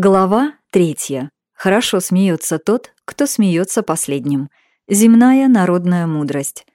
Глава третья. Хорошо смеется тот, кто смеется последним. Земная народная мудрость.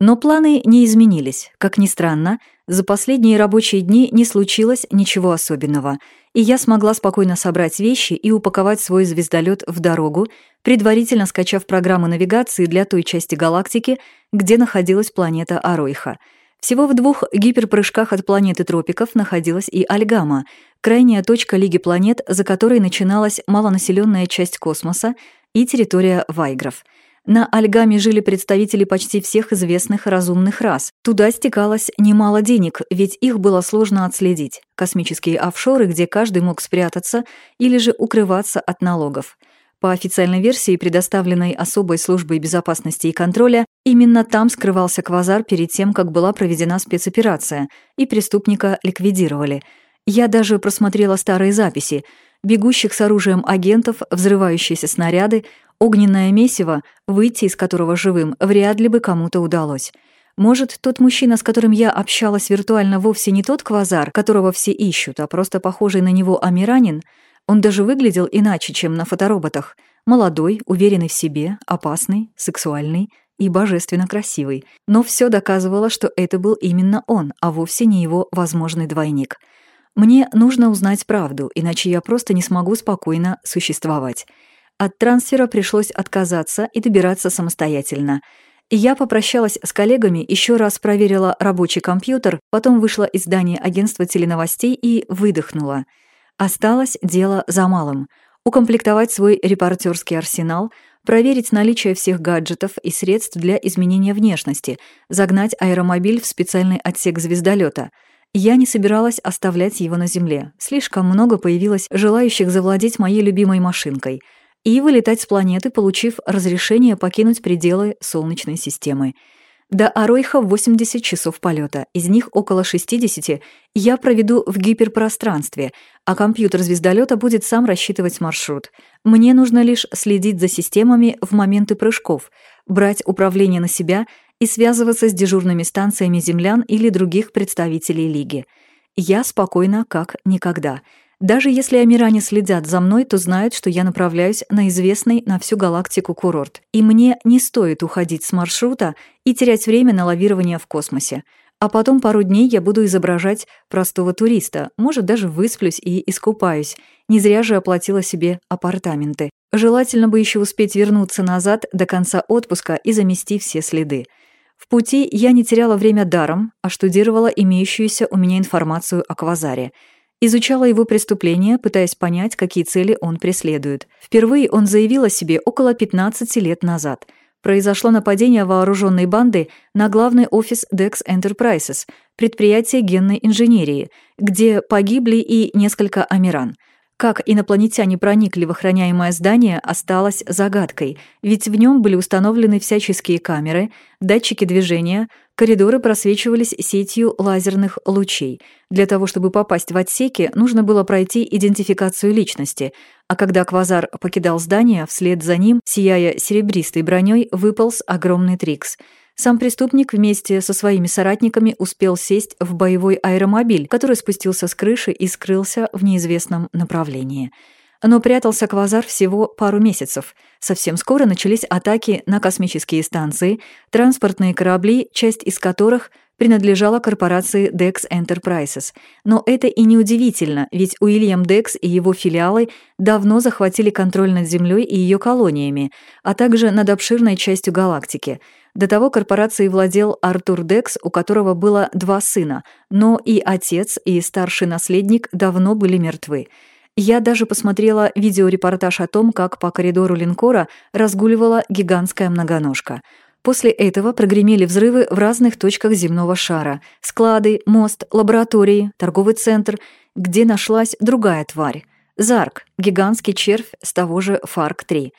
Но планы не изменились. Как ни странно, за последние рабочие дни не случилось ничего особенного, и я смогла спокойно собрать вещи и упаковать свой звездолет в дорогу, предварительно скачав программу навигации для той части галактики, где находилась планета Аройха — всего в двух гиперпрыжках от планеты тропиков находилась и Альгама, крайняя точка Лиги планет, за которой начиналась малонаселенная часть космоса и территория Вайгров. На Альгаме жили представители почти всех известных разумных рас. Туда стекалось немало денег, ведь их было сложно отследить. Космические офшоры, где каждый мог спрятаться или же укрываться от налогов — по официальной версии, предоставленной особой службой безопасности и контроля, именно там скрывался Квазар перед тем, как была проведена спецоперация, и преступника ликвидировали. Я даже просмотрела старые записи. Бегущих с оружием агентов, взрывающиеся снаряды, огненное месиво, выйти из которого живым вряд ли бы кому-то удалось. Может, тот мужчина, с которым я общалась виртуально, вовсе не тот квазар, которого все ищут, а просто похожий на него амиранин — он даже выглядел иначе, чем на фотороботах. Молодой, уверенный в себе, опасный, сексуальный и божественно красивый. Но все доказывало, что это был именно он, а вовсе не его возможный двойник. Мне нужно узнать правду, иначе я просто не смогу спокойно существовать. От трансфера пришлось отказаться и добираться самостоятельно. Я попрощалась с коллегами, еще раз проверила рабочий компьютер, потом вышла из здания агентства теленовостей и выдохнула — Осталось дело за малым — укомплектовать свой репортерский арсенал, проверить наличие всех гаджетов и средств для изменения внешности, загнать аэромобиль в специальный отсек звездолета. Я не собиралась оставлять его на земле. Слишком много появилось желающих завладеть моей любимой машинкой и вылетать с планеты, получив разрешение покинуть пределы Солнечной системы. До Аройха 80 часов полета, из них около 60 я проведу в гиперпространстве, а компьютер звездолета будет сам рассчитывать маршрут. Мне нужно лишь следить за системами в моменты прыжков, брать управление на себя и связываться с дежурными станциями землян или других представителей Лиги. Я спокойна как никогда — даже если амиране следят за мной, то знают, что я направляюсь на известный на всю галактику курорт. И мне не стоит уходить с маршрута и терять время на лавирование в космосе. А потом пару дней я буду изображать простого туриста, может, даже высплюсь и искупаюсь. Не зря же оплатила себе апартаменты. Желательно бы еще успеть вернуться назад до конца отпуска и замести все следы. В пути я не теряла время даром, а штудировала имеющуюся у меня информацию о Квазаре — Изучала его преступления, пытаясь понять, какие цели он преследует. Впервые он заявил о себе около 15 лет назад. Произошло нападение вооруженной банды на главный офис Dex Enterprises, предприятие генной инженерии, где погибли и несколько амиран – как инопланетяне проникли в охраняемое здание, осталось загадкой, ведь в нем были установлены всяческие камеры, датчики движения, коридоры просвечивались сетью лазерных лучей. Для того, чтобы попасть в отсеки, нужно было пройти идентификацию личности, а когда Квазар покидал здание, вслед за ним, сияя серебристой броней, выполз огромный Трикс — сам преступник вместе со своими соратниками успел сесть в боевой аэромобиль, который спустился с крыши и скрылся в неизвестном направлении. Но прятался Квазар всего пару месяцев. Совсем скоро начались атаки на космические станции, транспортные корабли, часть из которых принадлежала корпорации Dex Enterprises. Но это и не удивительно, ведь Уильям Декс и его филиалы давно захватили контроль над Землей и ее колониями, а также над обширной частью галактики — до того корпорацией владел Артур Декс, у которого было два сына, но и отец, и старший наследник давно были мертвы. Я даже посмотрела видеорепортаж о том, как по коридору линкора разгуливала гигантская многоножка. После этого прогремели взрывы в разных точках земного шара. Склады, мост, лаборатории, торговый центр, где нашлась другая тварь. Зарк, гигантский червь с того же Фарк-3.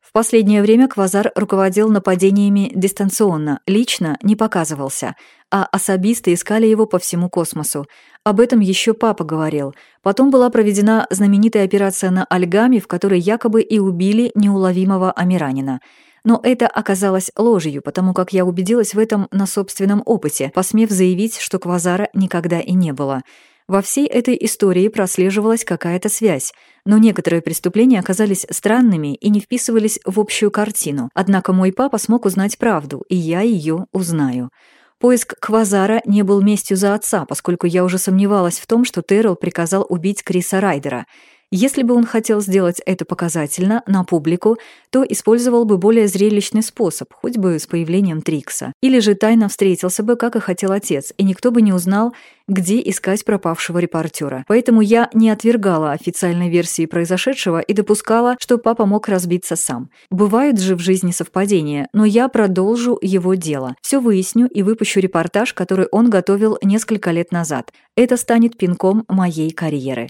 В последнее время Квазар руководил нападениями дистанционно, лично не показывался, а особисты искали его по всему космосу. Об этом еще папа говорил. Потом была проведена знаменитая операция на Альгаме, в которой якобы и убили неуловимого Амиранина. Но это оказалось ложью, потому как я убедилась в этом на собственном опыте, посмев заявить, что Квазара никогда и не было. Во всей этой истории прослеживалась какая-то связь, но некоторые преступления оказались странными и не вписывались в общую картину. Однако мой папа смог узнать правду, и я ее узнаю. Поиск Квазара не был местью за отца, поскольку я уже сомневалась в том, что Террell приказал убить Криса Райдера — если бы он хотел сделать это показательно, на публику, то использовал бы более зрелищный способ, хоть бы с появлением Трикса. Или же тайно встретился бы, как и хотел отец, и никто бы не узнал, где искать пропавшего репортера. Поэтому я не отвергала официальной версии произошедшего и допускала, что папа мог разбиться сам. Бывают же в жизни совпадения, но я продолжу его дело. Все выясню и выпущу репортаж, который он готовил несколько лет назад. Это станет пинком моей карьеры.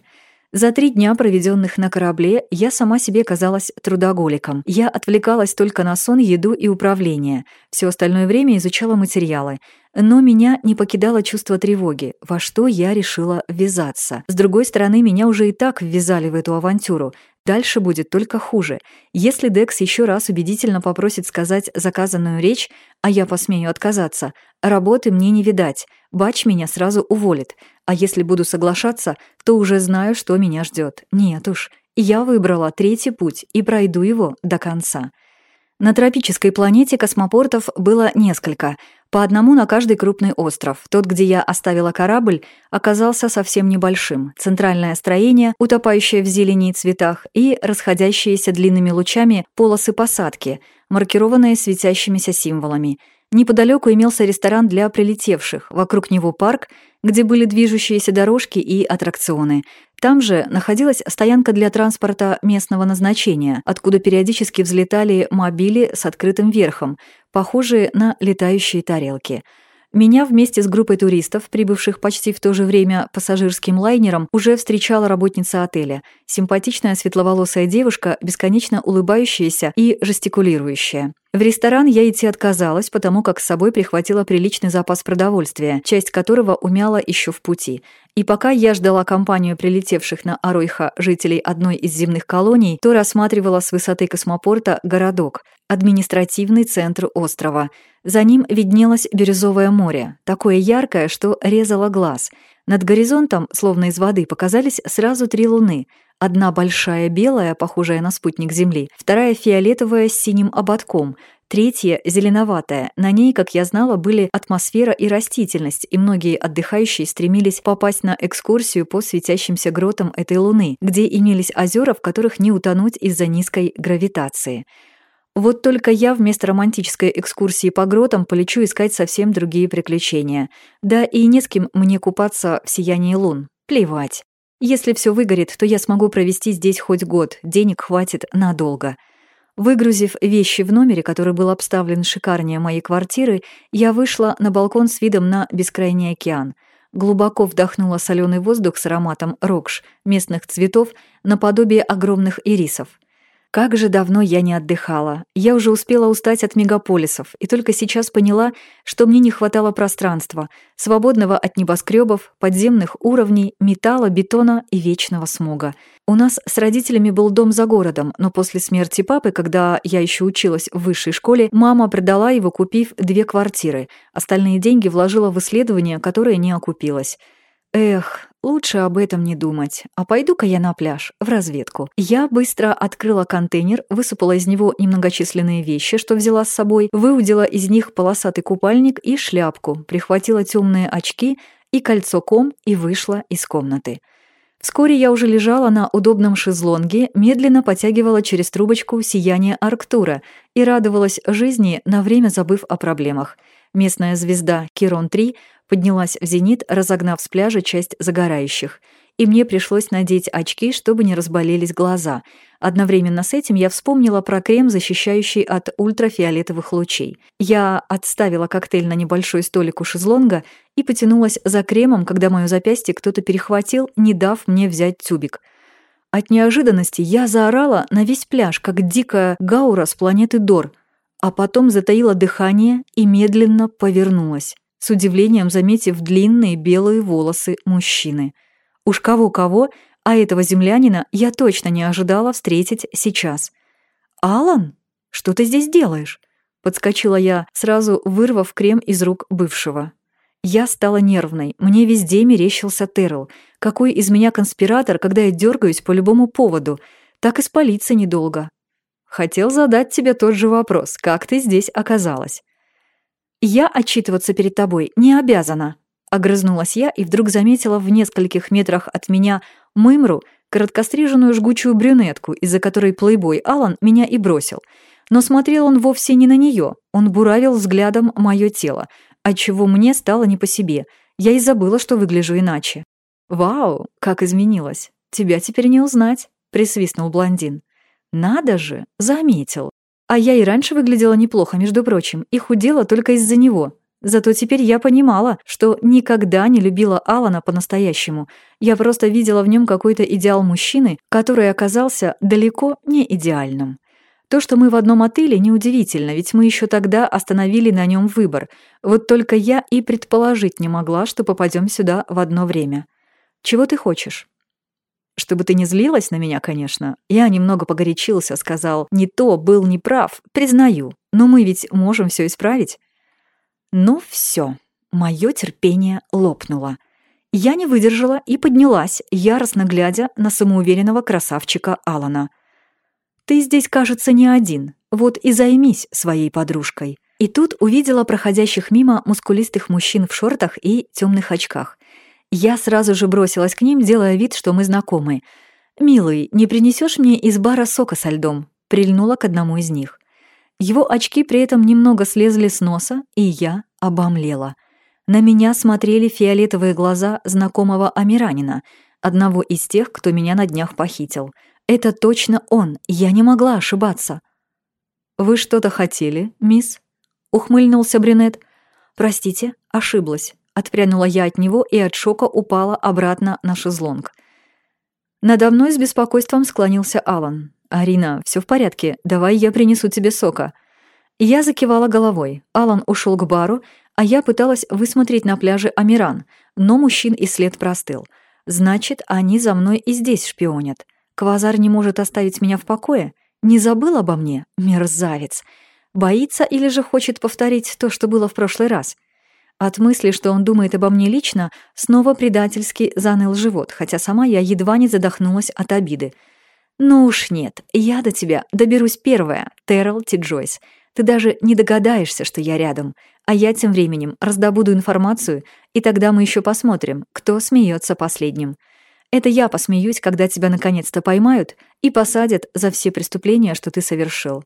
За три дня, проведенных на корабле, я сама себе казалась трудоголиком. Я отвлекалась только на сон, еду и управление. Все остальное время изучала материалы. Но меня не покидало чувство тревоги, во что я решила ввязаться. С другой стороны, меня уже и так ввязали в эту авантюру. Дальше будет только хуже. Если Декс еще раз убедительно попросит сказать заказанную речь, а я посмею отказаться, работы мне не видать. Бач меня сразу уволит. А если буду соглашаться, то уже знаю, что меня ждет. Нет уж, я выбрала третий путь и пройду его до конца. На тропической планете космопортов было несколько, по одному на каждый крупный остров. Тот, где я оставила корабль, оказался совсем небольшим. Центральное строение, утопающее в зелени и цветах, и расходящиеся длинными лучами полосы посадки, маркированные светящимися символами — Неподалеку имелся ресторан для прилетевших, вокруг него парк, где были движущиеся дорожки и аттракционы. Там же находилась стоянка для транспорта местного назначения, откуда периодически взлетали мобили с открытым верхом, похожие на летающие тарелки — меня вместе с группой туристов, прибывших почти в то же время пассажирским лайнером, уже встречала работница отеля. Симпатичная светловолосая девушка, бесконечно улыбающаяся и жестикулирующая. В ресторан я идти отказалась, потому как с собой прихватила приличный запас продовольствия, часть которого умяла еще в пути. И пока я ждала компанию прилетевших на Аройха жителей одной из земных колоний, то рассматривала с высоты космопорта городок, административный центр острова. За ним виднелось бирюзовое море, такое яркое, что резало глаз. Над горизонтом, словно из воды, показались сразу три луны. Одна большая белая, похожая на спутник Земли, вторая фиолетовая с синим ободком, Третья — зеленоватая. На ней, как я знала, были атмосфера и растительность, и многие отдыхающие стремились попасть на экскурсию по светящимся гротам этой луны, где имелись озера, в которых не утонуть из-за низкой гравитации. Вот только я вместо романтической экскурсии по гротам полечу искать совсем другие приключения. Да и не с кем мне купаться в сиянии лун. Плевать. Если все выгорит, то я смогу провести здесь хоть год, денег хватит надолго. Выгрузив вещи в номере, который был обставлен шикарнее моей квартиры, я вышла на балкон с видом на бескрайний океан. Глубоко вдохнула соленый воздух с ароматом рокш, местных цветов, наподобие огромных ирисов. Как же давно я не отдыхала. Я уже успела устать от мегаполисов и только сейчас поняла, что мне не хватало пространства, свободного от небоскребов, подземных уровней, металла, бетона и вечного смога. У нас с родителями был дом за городом, но после смерти папы, когда я еще училась в высшей школе, мама продала его, купив две квартиры. Остальные деньги вложила в исследование, которое не окупилось. Эх, лучше об этом не думать. А пойду-ка я на пляж, в разведку. Я быстро открыла контейнер, высыпала из него немногочисленные вещи, что взяла с собой, выудила из них полосатый купальник и шляпку, прихватила темные очки и кольцо ком и вышла из комнаты. Вскоре я уже лежала на удобном шезлонге, медленно потягивала через трубочку сияние Арктура и радовалась жизни, на время забыв о проблемах. Местная звезда Кирон-3 поднялась в зенит, разогнав с пляжа часть загорающих. И мне пришлось надеть очки, чтобы не разболелись глаза. Одновременно с этим я вспомнила про крем, защищающий от ультрафиолетовых лучей. Я отставила коктейль на небольшой столик у шезлонга и потянулась за кремом, когда моё запястье кто-то перехватил, не дав мне взять тюбик. От неожиданности я заорала на весь пляж, как дикая гаура с планеты Дор, а потом затаила дыхание и медленно повернулась с удивлением заметив длинные белые волосы мужчины. Уж кого-кого, а этого землянина я точно не ожидала встретить сейчас. «Алан, что ты здесь делаешь?» Подскочила я, сразу вырвав крем из рук бывшего. Я стала нервной, мне везде мерещился Террell. Какой из меня конспиратор, когда я дергаюсь по любому поводу? Так и спалиться недолго. Хотел задать тебе тот же вопрос, как ты здесь оказалась? Я отчитываться перед тобой не обязана. Огрызнулась я и вдруг заметила в нескольких метрах от меня Мымру, короткостриженную жгучую брюнетку, из-за которой плейбой Алан меня и бросил. Но смотрел он вовсе не на нее, он буравил взглядом мое тело, отчего мне стало не по себе. Я и забыла, что выгляжу иначе. «Вау, как изменилась! Тебя теперь не узнать!» — присвистнул блондин. «Надо же, заметил. А я и раньше выглядела неплохо, между прочим, и худела только из-за него. Зато теперь я понимала, что никогда не любила Алана по-настоящему. Я просто видела в нем какой-то идеал мужчины, который оказался далеко не идеальным. То, что мы в одном отеле, неудивительно, ведь мы еще тогда остановили на нем выбор. Вот только я и предположить не могла, что попадем сюда в одно время. Чего ты хочешь? Чтобы ты не злилась на меня, конечно. Я немного погорячился, сказал, не то, был неправ, признаю. Но мы ведь можем все исправить. Ну все, мое терпение лопнуло. Я не выдержала и поднялась, яростно глядя на самоуверенного красавчика Алана. «Ты здесь, кажется, не один. Вот и займись своей подружкой». И тут увидела проходящих мимо мускулистых мужчин в шортах и темных очках. Я сразу же бросилась к ним, делая вид, что мы знакомы. «Милый, не принесешь мне из бара сока со льдом?» Прильнула к одному из них. Его очки при этом немного слезли с носа, и я обомлела. На меня смотрели фиолетовые глаза знакомого Амиранина, одного из тех, кто меня на днях похитил — это точно он, я не могла ошибаться. «Вы что-то хотели, мисс?» — ухмыльнулся брюнет. «Простите, ошиблась». Отпрянула я от него и от шока упала обратно на шезлонг. Надо мной с беспокойством склонился Алан. «Арина, все в порядке, давай я принесу тебе сока». Я закивала головой. Алан ушел к бару, а я пыталась высмотреть на пляже Амиран, но мужчин и след простыл. Значит, они за мной и здесь шпионят. Квазар не может оставить меня в покое? Не забыл обо мне? Мерзавец. Боится или же хочет повторить то, что было в прошлый раз? От мысли, что он думает обо мне лично, снова предательски заныл живот, хотя сама я едва не задохнулась от обиды. «Ну уж нет, я до тебя доберусь первая, Террell Ти Джойс. Ты даже не догадаешься, что я рядом, а я тем временем раздобуду информацию, и тогда мы еще посмотрим, кто смеется последним. Это я посмеюсь, когда тебя наконец-то поймают и посадят за все преступления, что ты совершил.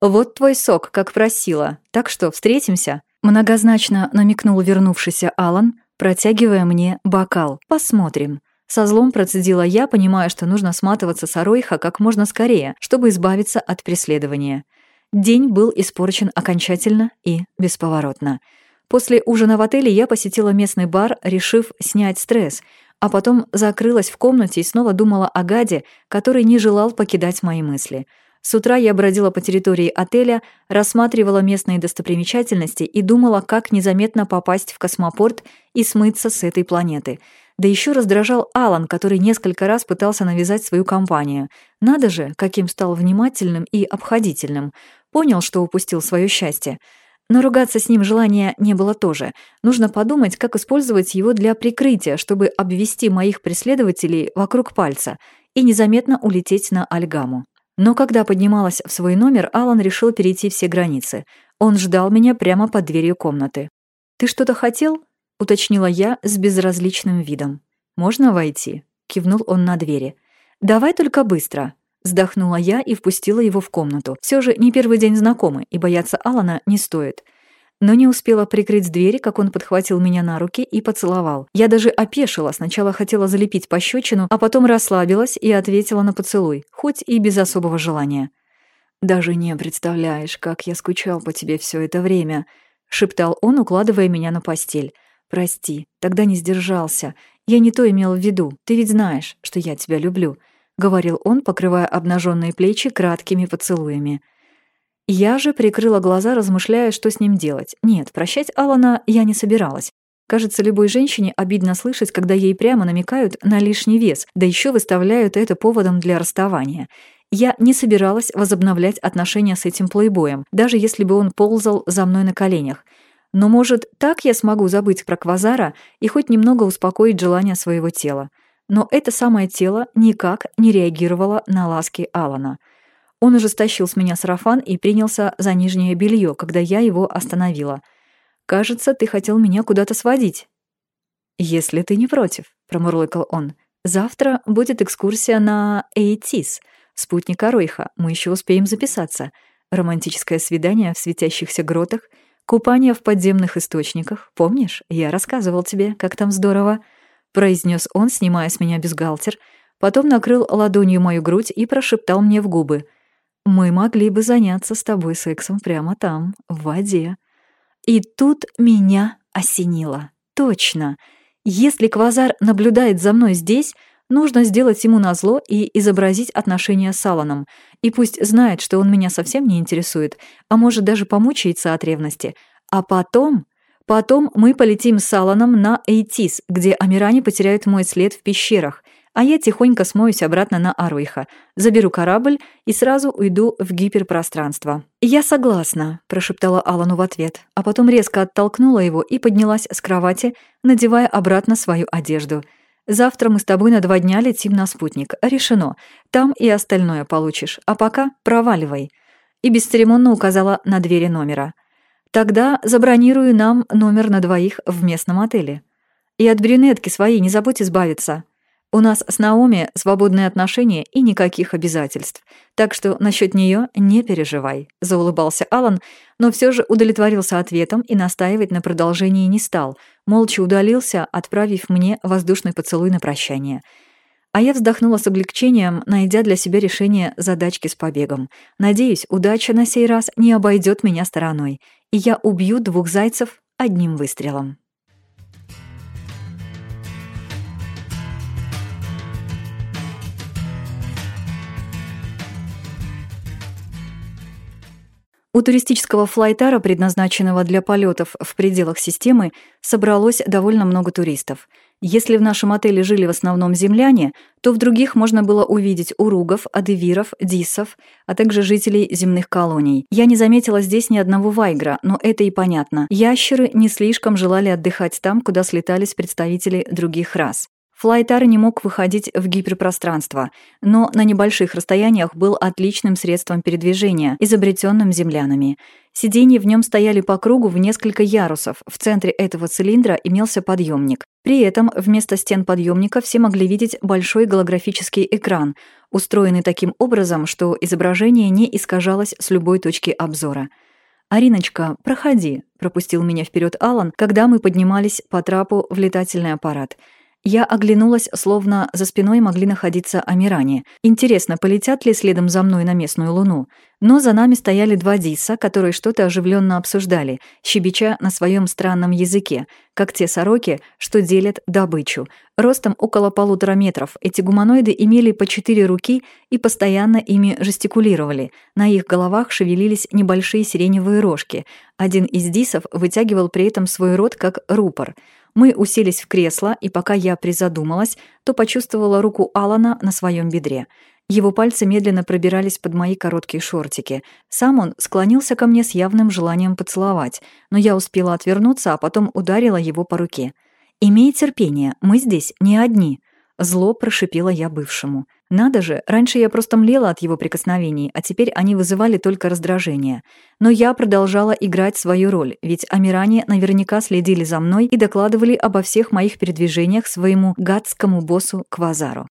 Вот твой сок, как просила. Так что встретимся?» Многозначно намекнул вернувшийся Алан, протягивая мне бокал. «Посмотрим». Со злом процедила я, понимая, что нужно сматываться с Аройха как можно скорее, чтобы избавиться от преследования. День был испорчен окончательно и бесповоротно. После ужина в отеле я посетила местный бар, решив снять стресс, а потом закрылась в комнате и снова думала о Гаде, который не желал покидать мои мысли. С утра я бродила по территории отеля, рассматривала местные достопримечательности и думала, как незаметно попасть в космопорт и смыться с этой планеты. Да еще раздражал Алан, который несколько раз пытался навязать свою компанию. Надо же, каким стал внимательным и обходительным. Понял, что упустил свое счастье. Но ругаться с ним желания не было тоже. Нужно подумать, как использовать его для прикрытия, чтобы обвести моих преследователей вокруг пальца и незаметно улететь на Альгаму. Но когда поднималась в свой номер, Алан решил перейти все границы. Он ждал меня прямо под дверью комнаты. «Ты что-то хотел?» — уточнила я с безразличным видом. «Можно войти?» — кивнул он на двери. «Давай только быстро», Вздохнула я и впустила его в комнату. Все же не первый день знакомы, и бояться Алана не стоит. Но не успела прикрыть двери, как он подхватил меня на руки и поцеловал. Я даже опешила, сначала хотела залепить пощечину, а потом расслабилась и ответила на поцелуй, хоть и без особого желания. «Даже не представляешь, как я скучал по тебе все это время», — шептал он, укладывая меня на постель. «Прости, тогда не сдержался. Я не то имел в виду. Ты ведь знаешь, что я тебя люблю». — говорил он, покрывая обнаженные плечи краткими поцелуями. Я же прикрыла глаза, размышляя, что с ним делать. Нет, прощать Алана я не собиралась. Кажется, любой женщине обидно слышать, когда ей прямо намекают на лишний вес, да еще выставляют это поводом для расставания. Я не собиралась возобновлять отношения с этим плейбоем, даже если бы он ползал за мной на коленях. Но, может, так я смогу забыть про Квазара и хоть немного успокоить желание своего тела. Но это самое тело никак не реагировало на ласки Алана. Он уже стащил с меня сарафан и принялся за нижнее белье, когда я его остановила. «Кажется, ты хотел меня куда-то сводить». «Если ты не против», — промурлыкал он. «Завтра будет экскурсия на Эйтис, спутника Ройха. Мы еще успеем записаться. Романтическое свидание в светящихся гротах, купание в подземных источниках. Помнишь, я рассказывал тебе, как там здорово?» произнес он, снимая с меня бюстгальтер, потом накрыл ладонью мою грудь и прошептал мне в губы. «Мы могли бы заняться с тобой сексом прямо там, в воде». И тут меня осенило. Точно. Если Квазар наблюдает за мной здесь, нужно сделать ему назло и изобразить отношения с Аланом. И пусть знает, что он меня совсем не интересует, а может даже помучается от ревности. А потом Потом мы полетим с Аланом на Эйтис, где Амирани потеряют мой след в пещерах, а я тихонько смоюсь обратно на Аруиха, заберу корабль и сразу уйду в гиперпространство. «Я согласна», — прошептала Алану в ответ, а потом резко оттолкнула его и поднялась с кровати, надевая обратно свою одежду. «Завтра мы с тобой на два дня летим на спутник. Решено. Там и остальное получишь. А пока проваливай». И бесцеремонно указала на двери номера. Тогда забронирую нам номер на двоих в местном отеле. И от брюнетки своей не забудь избавиться. У нас с Наоми свободные отношения и никаких обязательств. Так что насчет нее не переживай», — заулыбался Алан, но все же удовлетворился ответом и настаивать на продолжении не стал, молча удалился, отправив мне воздушный поцелуй на прощание. А я вздохнула с облегчением, найдя для себя решение задачки с побегом. Надеюсь, удача на сей раз не обойдет меня стороной и я убью двух зайцев одним выстрелом. У туристического флайтара, предназначенного для полетов в пределах системы, собралось довольно много туристов — если в нашем отеле жили в основном земляне, то в других можно было увидеть уругов, адевиров, дисов, а также жителей земных колоний. Я не заметила здесь ни одного вайгра, но это и понятно. Ящеры не слишком желали отдыхать там, куда слетались представители других рас. Флайтар не мог выходить в гиперпространство, но на небольших расстояниях был отличным средством передвижения, изобретенным землянами. Сиденья в нем стояли по кругу в несколько ярусов. В центре этого цилиндра имелся подъемник. При этом вместо стен подъемника все могли видеть большой голографический экран, устроенный таким образом, что изображение не искажалось с любой точки обзора. «Ариночка, проходи», — пропустил меня вперед Алан, когда мы поднимались по трапу в летательный аппарат — я оглянулась, словно за спиной могли находиться Амиране. Интересно, полетят ли следом за мной на местную луну? Но за нами стояли два диса, которые что-то оживленно обсуждали, щебеча на своем странном языке, как те сороки, что делят добычу. Ростом около полутора метров эти гуманоиды имели по четыре руки и постоянно ими жестикулировали. На их головах шевелились небольшие сиреневые рожки. Один из дисов вытягивал при этом свой рот как рупор — мы уселись в кресло, и пока я призадумалась, то почувствовала руку Алана на своем бедре. Его пальцы медленно пробирались под мои короткие шортики. Сам он склонился ко мне с явным желанием поцеловать, но я успела отвернуться, а потом ударила его по руке. «Имей терпение, мы здесь не одни», — зло прошипела я бывшему. Надо же, раньше я просто млела от его прикосновений, а теперь они вызывали только раздражение. Но я продолжала играть свою роль, ведь Амиране наверняка следили за мной и докладывали обо всех моих передвижениях своему гадскому боссу Квазару.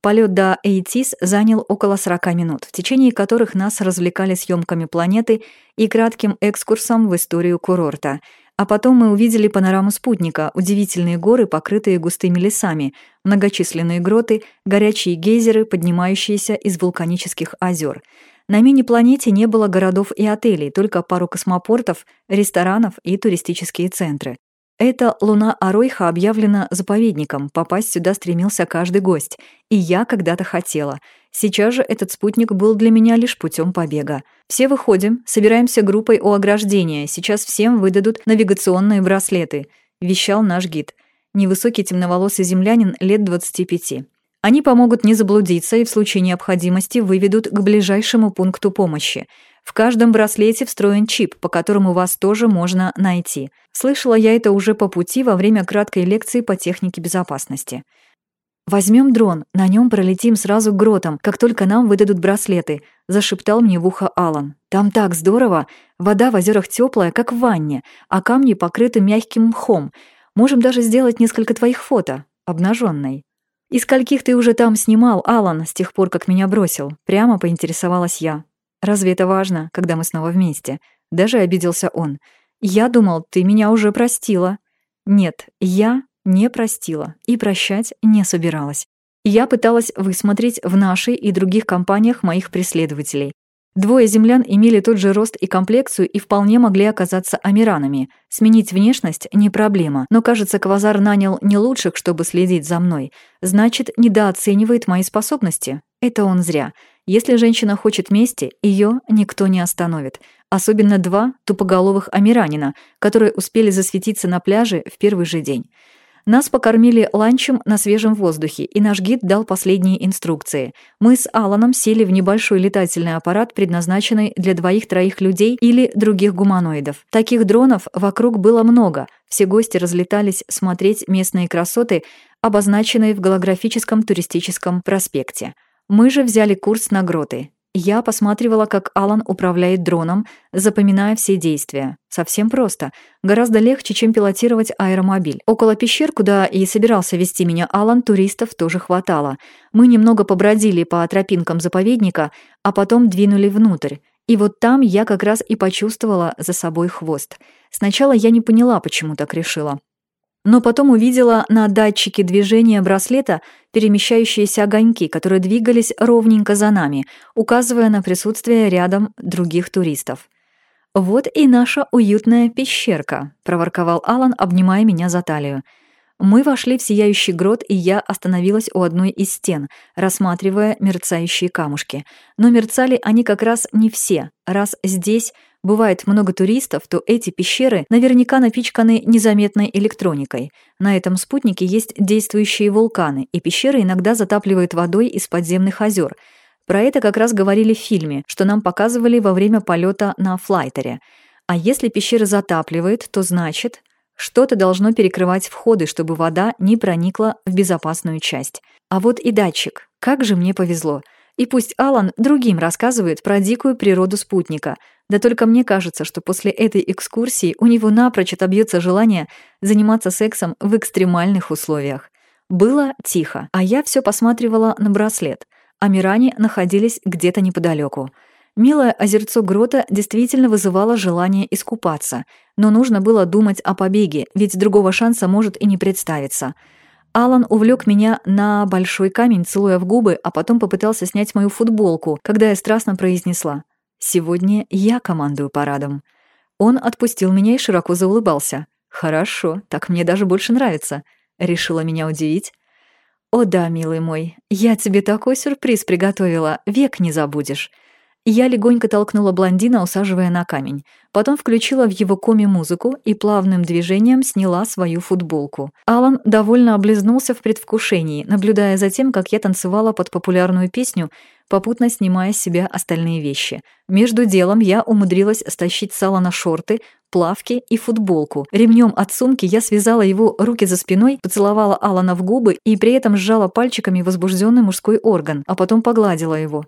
Полет до Эйтис занял около 40 минут, в течение которых нас развлекали съемками планеты и кратким экскурсом в историю курорта — а потом мы увидели панораму спутника, удивительные горы, покрытые густыми лесами, многочисленные гроты, горячие гейзеры, поднимающиеся из вулканических озер. На мини-планете не было городов и отелей, только пару космопортов, ресторанов и туристические центры. Эта луна Аройха объявлена заповедником, попасть сюда стремился каждый гость. И я когда-то хотела. Сейчас же этот спутник был для меня лишь путем побега. Все выходим, собираемся группой у ограждения, сейчас всем выдадут навигационные браслеты, вещал наш гид. Невысокий темноволосый землянин лет 25. Они помогут не заблудиться и в случае необходимости выведут к ближайшему пункту помощи. В каждом браслете встроен чип, по которому вас тоже можно найти. Слышала я это уже по пути во время краткой лекции по технике безопасности. «Возьмем дрон, на нем пролетим сразу к гротам, как только нам выдадут браслеты», — зашептал мне в ухо Алан. «Там так здорово! Вода в озерах теплая, как в ванне, а камни покрыты мягким мхом. Можем даже сделать несколько твоих фото, обнаженной. «И скольких ты уже там снимал, Алан, с тех пор, как меня бросил?» Прямо поинтересовалась я. «Разве это важно, когда мы снова вместе?» Даже обиделся он. «Я думал, ты меня уже простила». «Нет, я не простила и прощать не собиралась. Я пыталась высмотреть в нашей и других компаниях моих преследователей. Двое землян имели тот же рост и комплекцию и вполне могли оказаться амиранами. Сменить внешность – не проблема, но, кажется, Квазар нанял не лучших, чтобы следить за мной. Значит, недооценивает мои способности. Это он зря. Если женщина хочет мести, ее никто не остановит. Особенно два тупоголовых амиранина, которые успели засветиться на пляже в первый же день. Нас покормили ланчем на свежем воздухе, и наш гид дал последние инструкции. Мы с Аланом сели в небольшой летательный аппарат, предназначенный для двоих-троих людей или других гуманоидов. Таких дронов вокруг было много. Все гости разлетались смотреть местные красоты, обозначенные в голографическом туристическом проспекте. Мы же взяли курс на гроты. Я посматривала, как Алан управляет дроном, запоминая все действия. Совсем просто. Гораздо легче, чем пилотировать аэромобиль. Около пещер, куда и собирался вести меня Алан, туристов тоже хватало. Мы немного побродили по тропинкам заповедника, а потом двинули внутрь. И вот там я как раз и почувствовала за собой хвост. Сначала я не поняла, почему так решила но потом увидела на датчике движения браслета перемещающиеся огоньки, которые двигались ровненько за нами, указывая на присутствие рядом других туристов. «Вот и наша уютная пещерка», — проворковал Алан, обнимая меня за талию. Мы вошли в сияющий грот, и я остановилась у одной из стен, рассматривая мерцающие камушки. Но мерцали они как раз не все, раз здесь бывает много туристов, то эти пещеры наверняка напичканы незаметной электроникой. На этом спутнике есть действующие вулканы, и пещеры иногда затапливают водой из подземных озер. Про это как раз говорили в фильме, что нам показывали во время полета на флайтере. А если пещера затапливает, то значит, что-то должно перекрывать входы, чтобы вода не проникла в безопасную часть. А вот и датчик. Как же мне повезло. И пусть Алан другим рассказывает про дикую природу спутника. Да только мне кажется, что после этой экскурсии у него напрочь отобьется желание заниматься сексом в экстремальных условиях. Было тихо, а я все посматривала на браслет. А Миране находились где-то неподалеку. Милое озерцо грота действительно вызывало желание искупаться, но нужно было думать о побеге, ведь другого шанса может и не представиться — Алан увлек меня на большой камень, целуя в губы, а потом попытался снять мою футболку, когда я страстно произнесла «Сегодня я командую парадом». Он отпустил меня и широко заулыбался. «Хорошо, так мне даже больше нравится», — решила меня удивить. «О да, милый мой, я тебе такой сюрприз приготовила, век не забудешь». Я легонько толкнула блондина, усаживая на камень. Потом включила в его коме музыку и плавным движением сняла свою футболку. Алан довольно облизнулся в предвкушении, наблюдая за тем, как я танцевала под популярную песню, попутно снимая с себя остальные вещи. Между делом я умудрилась стащить с Алана шорты, плавки и футболку. Ремнем от сумки я связала его руки за спиной, поцеловала Алана в губы и при этом сжала пальчиками возбужденный мужской орган, а потом погладила его.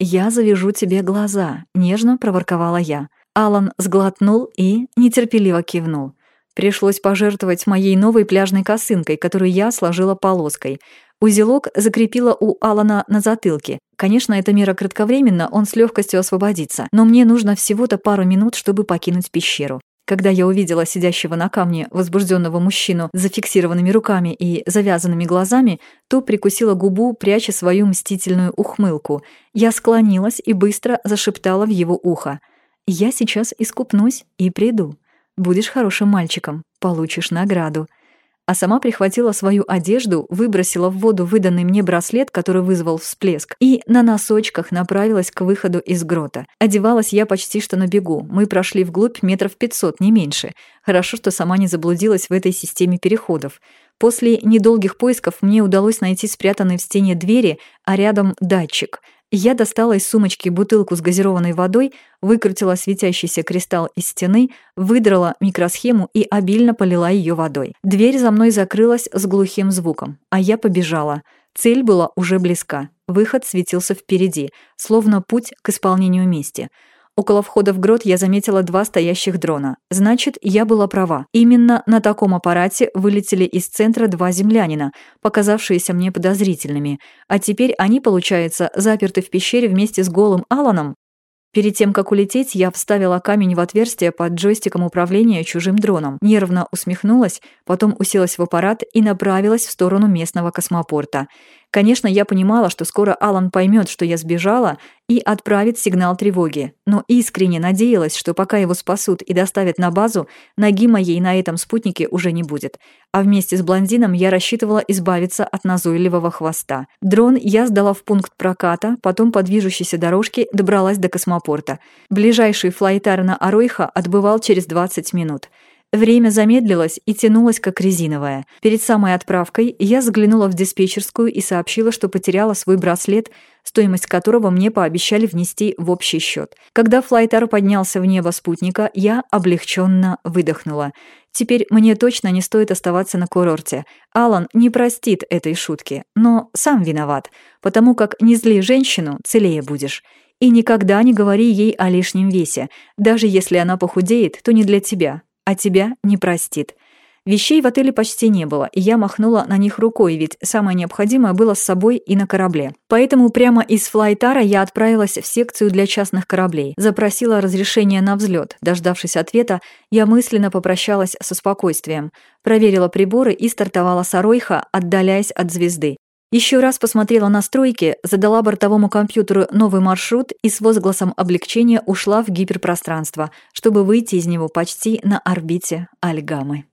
«Я завяжу тебе глаза», — нежно проворковала я. Алан сглотнул и нетерпеливо кивнул. Пришлось пожертвовать моей новой пляжной косынкой, которую я сложила полоской. Узелок закрепила у Алана на затылке. Конечно, эта мера кратковременна, он с легкостью освободится, но мне нужно всего-то пару минут, чтобы покинуть пещеру. Когда я увидела сидящего на камне возбужденного мужчину с зафиксированными руками и завязанными глазами, то прикусила губу, пряча свою мстительную ухмылку. Я склонилась и быстро зашептала в его ухо. «Я сейчас искупнусь и приду. Будешь хорошим мальчиком, получишь награду» а сама прихватила свою одежду, выбросила в воду выданный мне браслет, который вызвал всплеск, и на носочках направилась к выходу из грота. Одевалась я почти что на бегу. Мы прошли вглубь метров пятьсот, не меньше. Хорошо, что сама не заблудилась в этой системе переходов. После недолгих поисков мне удалось найти спрятанный в стене двери, а рядом датчик. Я достала из сумочки бутылку с газированной водой, выкрутила светящийся кристалл из стены, выдрала микросхему и обильно полила ее водой. Дверь за мной закрылась с глухим звуком, а я побежала. Цель была уже близка. Выход светился впереди, словно путь к исполнению мести. Около входа в грот я заметила два стоящих дрона. Значит, я была права. Именно на таком аппарате вылетели из центра два землянина, показавшиеся мне подозрительными. А теперь они, получается, заперты в пещере вместе с голым Аланом? Перед тем, как улететь, я вставила камень в отверстие под джойстиком управления чужим дроном, нервно усмехнулась, потом уселась в аппарат и направилась в сторону местного космопорта. Конечно, я понимала, что скоро Алан поймет, что я сбежала, и отправит сигнал тревоги, но искренне надеялась, что пока его спасут и доставят на базу, ноги моей на этом спутнике уже не будет. А вместе с блондином я рассчитывала избавиться от назойливого хвоста. Дрон я сдала в пункт проката, потом по движущейся дорожке добралась до космопорта. Ближайший флайтар на Аройха отбывал через 20 минут. Время замедлилось и тянулось как резиновое. Перед самой отправкой я заглянула в диспетчерскую и сообщила, что потеряла свой браслет, стоимость которого мне пообещали внести в общий счет. Когда флайтер поднялся в небо спутника, я облегченно выдохнула. Теперь мне точно не стоит оставаться на курорте. Алан не простит этой шутки, но сам виноват, потому как не зли женщину, целее будешь. И никогда не говори ей о лишнем весе. Даже если она похудеет, то не для тебя, а тебя не простит. Вещей в отеле почти не было, и я махнула на них рукой, ведь самое необходимое было с собой и на корабле. Поэтому прямо из флайтара я отправилась в секцию для частных кораблей, запросила разрешение на взлет. Дождавшись ответа, я мысленно попрощалась со спокойствием, проверила приборы и стартовала с Аройха, отдаляясь от звезды. Еще раз посмотрела настройки, задала бортовому компьютеру новый маршрут и с возгласом облегчения ушла в гиперпространство, чтобы выйти из него почти на орбите Альгамы.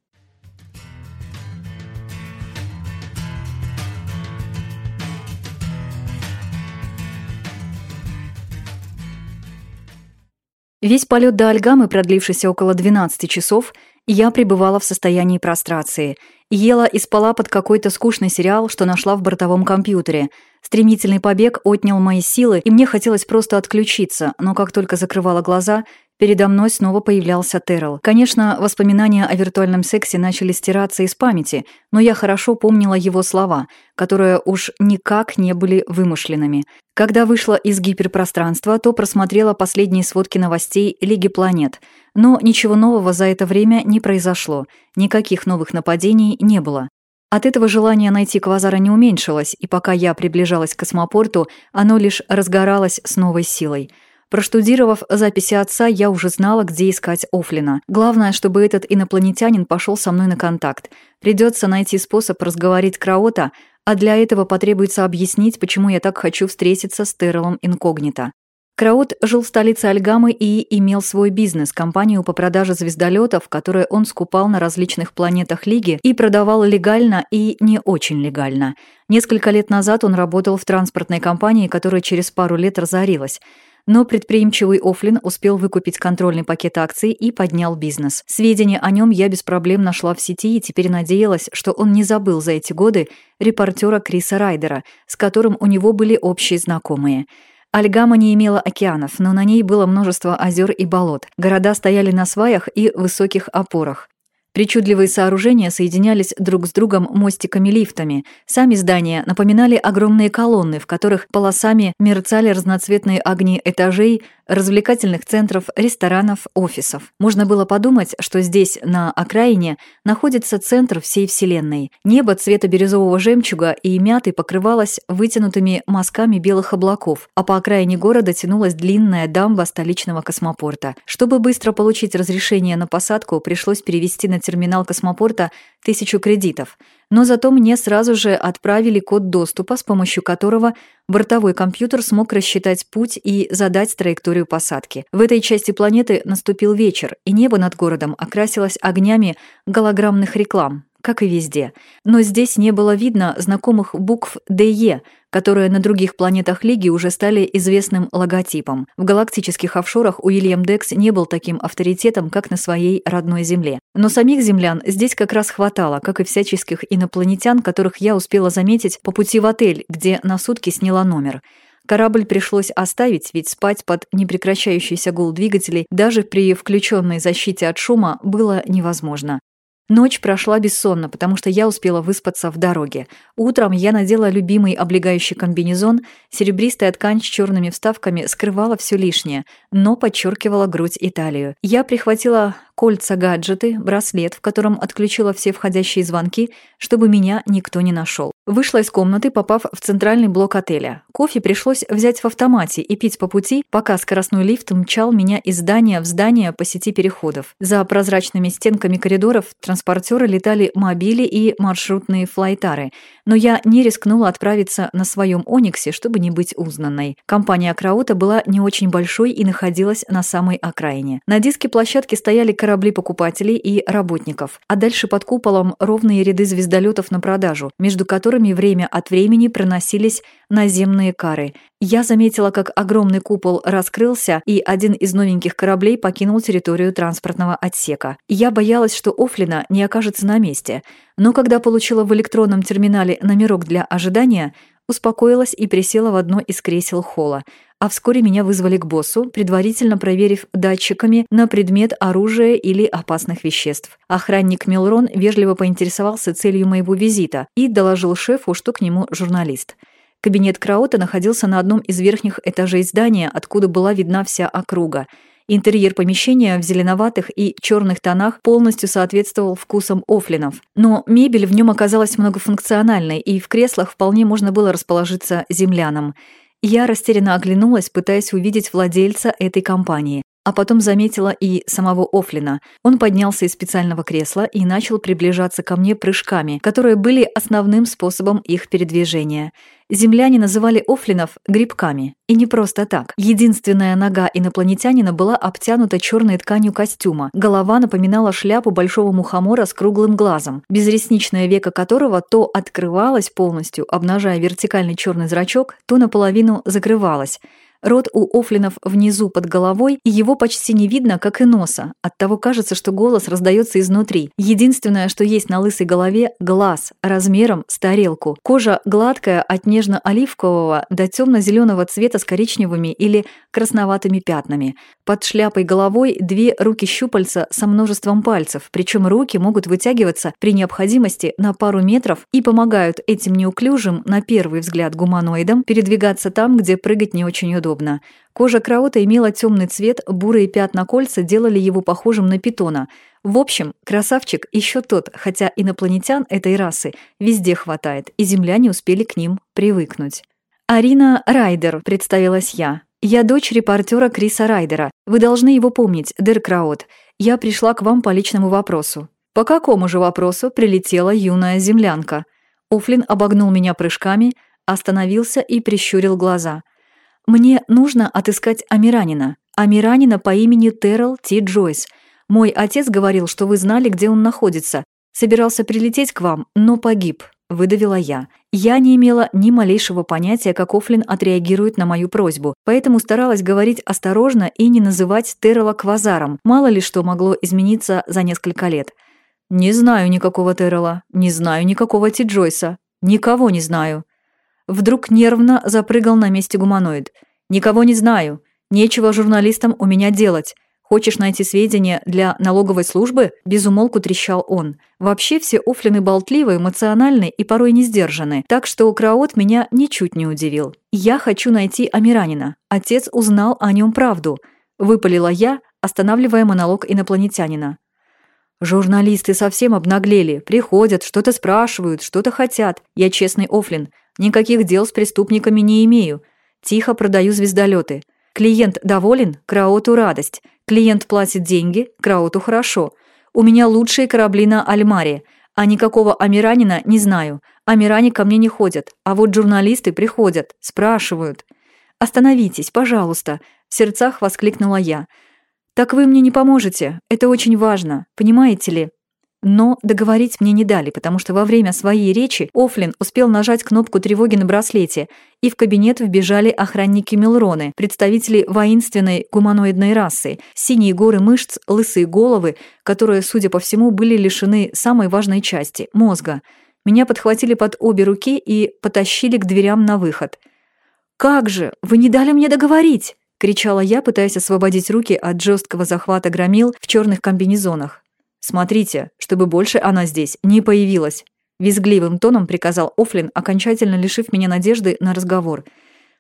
Весь полет до Альгамы, продлившийся около 12 часов, я пребывала в состоянии прострации – Ела и спала под какой-то скучный сериал, что нашла в бортовом компьютере. Стремительный побег отнял мои силы, и мне хотелось просто отключиться, но как только закрывала глаза, передо мной снова появлялся Террell. Конечно, воспоминания о виртуальном сексе начали стираться из памяти, но я хорошо помнила его слова, которые уж никак не были вымышленными. Когда вышла из гиперпространства, то просмотрела последние сводки новостей Лиги планет – но ничего нового за это время не произошло, никаких новых нападений не было. От этого желание найти Квазара не уменьшилось, и пока я приближалась к космопорту, оно лишь разгоралось с новой силой. Проштудировав записи отца, я уже знала, где искать Офлина. Главное, чтобы этот инопланетянин пошел со мной на контакт. Придется найти способ разговорить Краота, а для этого потребуется объяснить, почему я так хочу встретиться с Террелом Инкогнито. Краут жил в столице Альгамы и имел свой бизнес, компанию по продаже звездолетов, которые он скупал на различных планетах Лиги и продавал легально и не очень легально. Несколько лет назад он работал в транспортной компании, которая через пару лет разорилась. Но предприимчивый Офлин успел выкупить контрольный пакет акций и поднял бизнес. Сведения о нем я без проблем нашла в сети и теперь надеялась, что он не забыл за эти годы репортера Криса Райдера, с которым у него были общие знакомые – Альгама не имела океанов, но на ней было множество озер и болот. Города стояли на сваях и высоких опорах. Причудливые сооружения соединялись друг с другом мостиками-лифтами. Сами здания напоминали огромные колонны, в которых полосами мерцали разноцветные огни этажей, развлекательных центров, ресторанов, офисов. Можно было подумать, что здесь, на окраине, находится центр всей Вселенной. Небо цвета бирюзового жемчуга и мяты покрывалось вытянутыми мазками белых облаков, а по окраине города тянулась длинная дамба столичного космопорта. Чтобы быстро получить разрешение на посадку, пришлось перевести на терминал космопорта тысячу кредитов – но зато мне сразу же отправили код доступа, с помощью которого бортовой компьютер смог рассчитать путь и задать траекторию посадки. В этой части планеты наступил вечер, и небо над городом окрасилось огнями голограммных реклам. Как и везде. Но здесь не было видно знакомых букв ДЕ, которые на других планетах Лиги уже стали известным логотипом. В галактических офшорах Уильям Декс не был таким авторитетом, как на своей родной Земле. Но самих землян здесь как раз хватало, как и всяческих инопланетян, которых я успела заметить по пути в отель, где на сутки сняла номер. Корабль пришлось оставить, ведь спать под непрекращающийся гул двигателей даже при включенной защите от шума было невозможно. Ночь прошла бессонно, потому что я успела выспаться в дороге. Утром я надела любимый облегающий комбинезон, серебристая ткань с черными вставками скрывала все лишнее, но подчеркивала грудь и талию. Я прихватила кольца-гаджеты, браслет, в котором отключила все входящие звонки, чтобы меня никто не нашел. Вышла из комнаты, попав в центральный блок отеля. Кофе пришлось взять в автомате и пить по пути, пока скоростной лифт мчал меня из здания в здание по сети переходов. За прозрачными стенками коридоров транспортеры летали мобили и маршрутные флайтары, но я не рискнула отправиться на своем Ониксе, чтобы не быть узнанной. Компания Краута была не очень большой и находилась на самой окраине. На диске площадки стояли корабли покупателей и работников, а дальше под куполом ровные ряды звездолетов на продажу, между которыми время от времени проносились наземные кары. Я заметила, как огромный купол раскрылся, и один из новеньких кораблей покинул территорию транспортного отсека. Я боялась, что Офлина не окажется на месте, но когда получила в электронном терминале номерок для ожидания, успокоилась и присела в одно из кресел холла, а вскоре меня вызвали к боссу, предварительно проверив датчиками на предмет оружия или опасных веществ. Охранник Милрон вежливо поинтересовался целью моего визита и доложил шефу, что к нему журналист. Кабинет Краута находился на одном из верхних этажей здания, откуда была видна вся округа – Интерьер помещения в зеленоватых и черных тонах полностью соответствовал вкусам Офлинов. Но мебель в нем оказалась многофункциональной, и в креслах вполне можно было расположиться землянам. Я растерянно оглянулась, пытаясь увидеть владельца этой компании. А потом заметила и самого Офлина. Он поднялся из специального кресла и начал приближаться ко мне прыжками, которые были основным способом их передвижения. Земляне называли Офлинов грибками. И не просто так. Единственная нога инопланетянина была обтянута черной тканью костюма. Голова напоминала шляпу большого мухомора с круглым глазом, безресничное веко которого то открывалось полностью, обнажая вертикальный черный зрачок, то наполовину закрывалось. Рот у Офлинов внизу под головой, и его почти не видно, как и носа. Оттого кажется, что голос раздается изнутри. Единственное, что есть на лысой голове – глаз, размером с тарелку. Кожа гладкая от нежно-оливкового до темно-зеленого цвета с коричневыми или красноватыми пятнами. Под шляпой головой две руки-щупальца со множеством пальцев, причем руки могут вытягиваться при необходимости на пару метров и помогают этим неуклюжим, на первый взгляд гуманоидам, передвигаться там, где прыгать не очень удобно. Кожа краута имела темный цвет, бурые пятна кольца делали его похожим на питона. В общем, красавчик еще тот, хотя инопланетян этой расы везде хватает, и земляне успели к ним привыкнуть. «Арина Райдер», — представилась я. «Я дочь репортера Криса Райдера. Вы должны его помнить, Дэр Краут. Я пришла к вам по личному вопросу». «По какому же вопросу прилетела юная землянка?» Офлин обогнул меня прыжками, остановился и прищурил глаза. Мне нужно отыскать Амиранина. Амиранина по имени Террел Ти Джойс. Мой отец говорил, что вы знали, где он находится. Собирался прилететь к вам, но погиб», — выдавила я. Я не имела ни малейшего понятия, как Офлин отреагирует на мою просьбу, поэтому старалась говорить осторожно и не называть Террела квазаром, мало ли что могло измениться за несколько лет. «Не знаю никакого Террела, не знаю никакого Ти Джойса, никого не знаю», Вдруг нервно запрыгал на месте гуманоид. «Никого не знаю. Нечего журналистам у меня делать. Хочешь найти сведения для налоговой службы?» Безумолку трещал он. Вообще все Офлины болтливые, эмоциональные и порой не сдержаны, так что Краот меня ничуть не удивил. «Я хочу найти Амиранина. Отец узнал о нем правду», – выпалила я, останавливая монолог инопланетянина. «Журналисты совсем обнаглели, приходят, что-то спрашивают, что-то хотят. Я честный Офлин. Никаких дел с преступниками не имею. Тихо продаю звездолеты. Клиент доволен, Краоту радость. Клиент платит деньги, Краоту хорошо. У меня лучшие корабли на Альмаре, а никакого Амиранина не знаю. Амиране ко мне не ходят, а вот журналисты приходят, спрашивают. «Остановитесь, пожалуйста», — в сердцах воскликнула я. «Так вы мне не поможете, это очень важно, понимаете ли?» Но договорить мне не дали, потому что во время своей речи Офлин успел нажать кнопку тревоги на браслете, и в кабинет вбежали охранники Милроны, представители воинственной гуманоидной расы, синие горы мышц, лысые головы, которые, судя по всему, были лишены самой важной части – мозга. Меня подхватили под обе руки и потащили к дверям на выход. «Как же! Вы не дали мне договорить!» – кричала я, пытаясь освободить руки от жесткого захвата громил в черных комбинезонах. «Смотрите, чтобы больше она здесь не появилась», – визгливым тоном приказал Офлин, окончательно лишив меня надежды на разговор.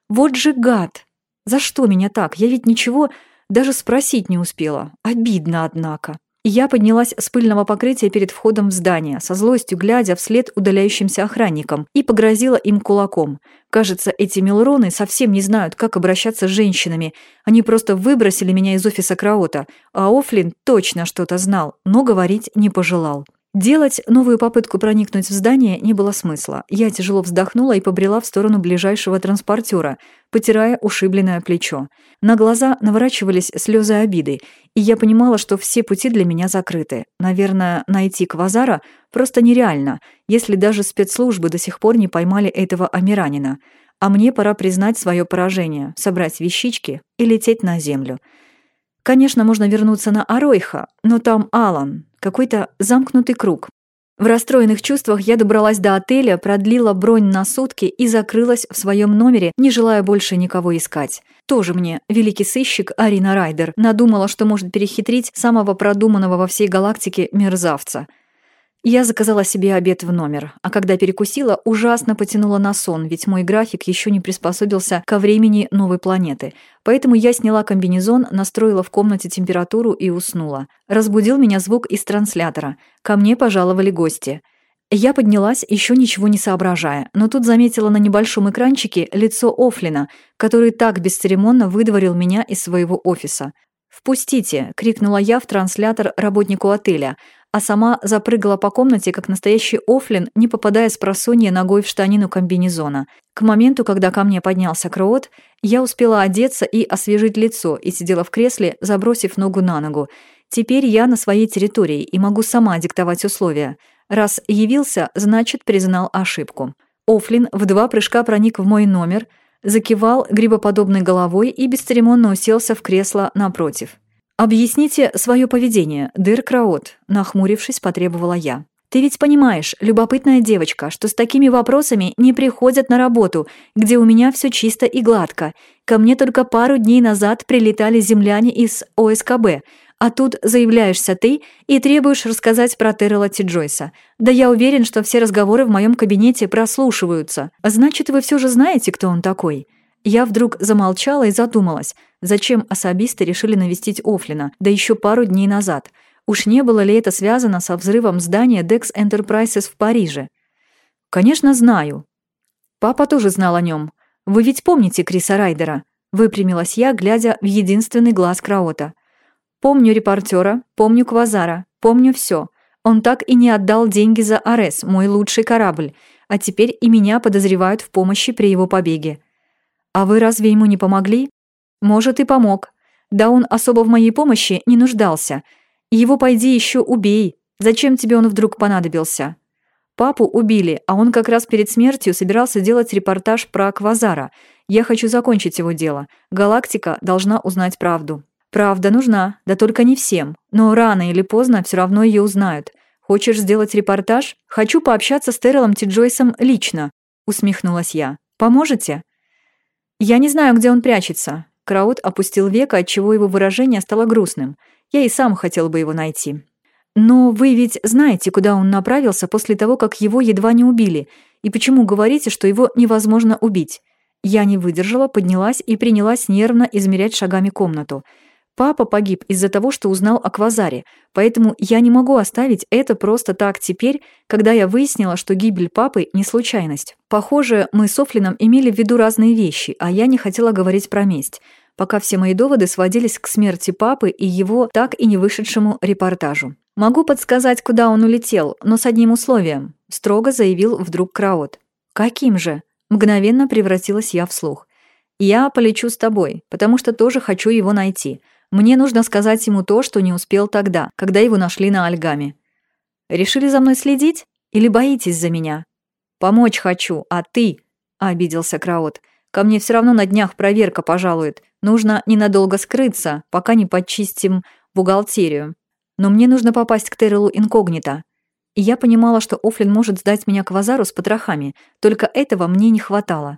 «Вот же гад! За что меня так? Я ведь ничего даже спросить не успела. Обидно, однако». Я поднялась с пыльного покрытия перед входом в здание, со злостью глядя вслед удаляющимся охранникам, и погрозила им кулаком. Кажется, эти мелроны совсем не знают, как обращаться с женщинами. Они просто выбросили меня из офиса Краота, а Офлин точно что-то знал, но говорить не пожелал. Делать новую попытку проникнуть в здание не было смысла. Я тяжело вздохнула и побрела в сторону ближайшего транспортера, потирая ушибленное плечо. На глаза наворачивались слезы обиды, и я понимала, что все пути для меня закрыты. Наверное, найти Квазара просто нереально, если даже спецслужбы до сих пор не поймали этого амиранина. А мне пора признать свое поражение, собрать вещички и лететь на землю. Конечно, можно вернуться на Аройха, но там Алан, какой-то замкнутый круг. В расстроенных чувствах я добралась до отеля, продлила бронь на сутки и закрылась в своем номере, не желая больше никого искать. Тоже мне, великий сыщик Арина Райдер, надумала, что может перехитрить самого продуманного во всей галактике мерзавца – я заказала себе обед в номер, а когда перекусила, ужасно потянула на сон, ведь мой график еще не приспособился ко времени новой планеты. Поэтому я сняла комбинезон, настроила в комнате температуру и уснула. Разбудил меня звук из транслятора. Ко мне пожаловали гости. Я поднялась, еще ничего не соображая, но тут заметила на небольшом экранчике лицо Офлина, который так бесцеремонно выдворил меня из своего офиса. «Впустите!» — крикнула я в транслятор работнику отеля — а сама запрыгала по комнате, как настоящий офлин, не попадая с просонья ногой в штанину комбинезона. К моменту, когда ко мне поднялся Кроот, я успела одеться и освежить лицо и сидела в кресле, забросив ногу на ногу. Теперь я на своей территории и могу сама диктовать условия. Раз явился, значит, признал ошибку. Офлин в два прыжка проник в мой номер, закивал грибоподобной головой и бесцеремонно уселся в кресло напротив. «Объясните свое поведение, Дыр Краот», — нахмурившись, потребовала я. «Ты ведь понимаешь, любопытная девочка, что с такими вопросами не приходят на работу, где у меня все чисто и гладко. Ко мне только пару дней назад прилетали земляне из ОСКБ, а тут заявляешься ты и требуешь рассказать про Террела Ти Джойса. Да я уверен, что все разговоры в моем кабинете прослушиваются. Значит, вы все же знаете, кто он такой?» Я вдруг замолчала и задумалась, зачем особисты решили навестить Офлина, да еще пару дней назад. Уж не было ли это связано со взрывом здания Dex Enterprises в Париже? Конечно, знаю. Папа тоже знал о нем. Вы ведь помните Криса Райдера? Выпрямилась я, глядя в единственный глаз Краота. Помню репортера, помню Квазара, помню все. Он так и не отдал деньги за Арес, мой лучший корабль, а теперь и меня подозревают в помощи при его побеге. А вы разве ему не помогли? Может, и помог. Да он особо в моей помощи не нуждался. Его пойди еще убей. Зачем тебе он вдруг понадобился? Папу убили, а он как раз перед смертью собирался делать репортаж про Аквазара. Я хочу закончить его дело. Галактика должна узнать правду. Правда нужна, да только не всем. Но рано или поздно все равно ее узнают. Хочешь сделать репортаж? Хочу пообщаться с Террелом Ти Джойсом лично, усмехнулась я. Поможете? «Я не знаю, где он прячется». Краут опустил веко, отчего его выражение стало грустным. Я и сам хотел бы его найти. «Но вы ведь знаете, куда он направился после того, как его едва не убили, и почему говорите, что его невозможно убить?» Я не выдержала, поднялась и принялась нервно измерять шагами комнату – Папа погиб из-за того, что узнал о Квазаре, поэтому я не могу оставить это просто так теперь, когда я выяснила, что гибель папы не случайность. Похоже, мы с Офлином имели в виду разные вещи, а я не хотела говорить про месть, пока все мои доводы сводились к смерти папы и его так и не вышедшему репортажу. «Могу подсказать, куда он улетел, но с одним условием», — строго заявил вдруг Краот. «Каким же?» — мгновенно превратилась я в слух. «Я полечу с тобой, потому что тоже хочу его найти. Мне нужно сказать ему то, что не успел тогда, когда его нашли на Альгаме. Решили за мной следить? Или боитесь за меня?» «Помочь хочу, а ты?» — обиделся Краот. «Ко мне все равно на днях проверка пожалует. Нужно ненадолго скрыться, пока не подчистим бухгалтерию. Но мне нужно попасть к Террелу инкогнито. И я понимала, что Офлин может сдать меня к Вазару с потрохами, только этого мне не хватало.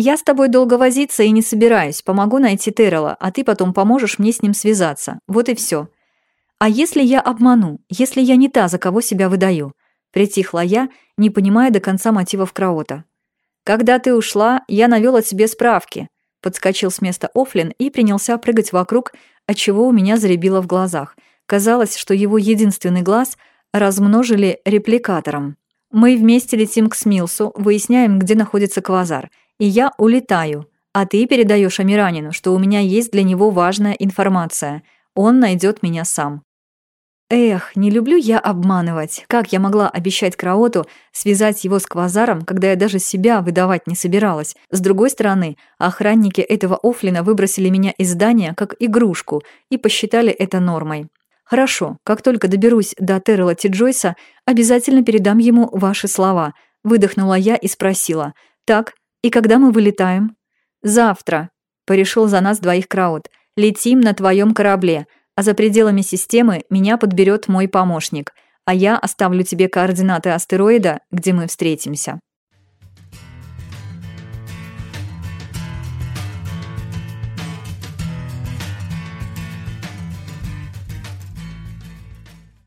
«Я с тобой долго возиться и не собираюсь, помогу найти Террела, а ты потом поможешь мне с ним связаться. Вот и все. А если я обману, если я не та, за кого себя выдаю?» Притихла я, не понимая до конца мотивов Краота. «Когда ты ушла, я навел о тебе справки», подскочил с места Офлин и принялся прыгать вокруг, отчего у меня заребило в глазах. Казалось, что его единственный глаз размножили репликатором. Мы вместе летим к Смилсу, выясняем, где находится квазар, и я улетаю. А ты передаешь Амиранину, что у меня есть для него важная информация. Он найдет меня сам. Эх, не люблю я обманывать. Как я могла обещать Краоту связать его с Квазаром, когда я даже себя выдавать не собиралась? С другой стороны, охранники этого Офлина выбросили меня из здания как игрушку и посчитали это нормой. Хорошо, как только доберусь до Террела Ти Джойса, обязательно передам ему ваши слова. Выдохнула я и спросила. Так, и когда мы вылетаем? Завтра. Порешил за нас двоих Краут. Летим на твоем корабле а за пределами системы меня подберет мой помощник, а я оставлю тебе координаты астероида, где мы встретимся.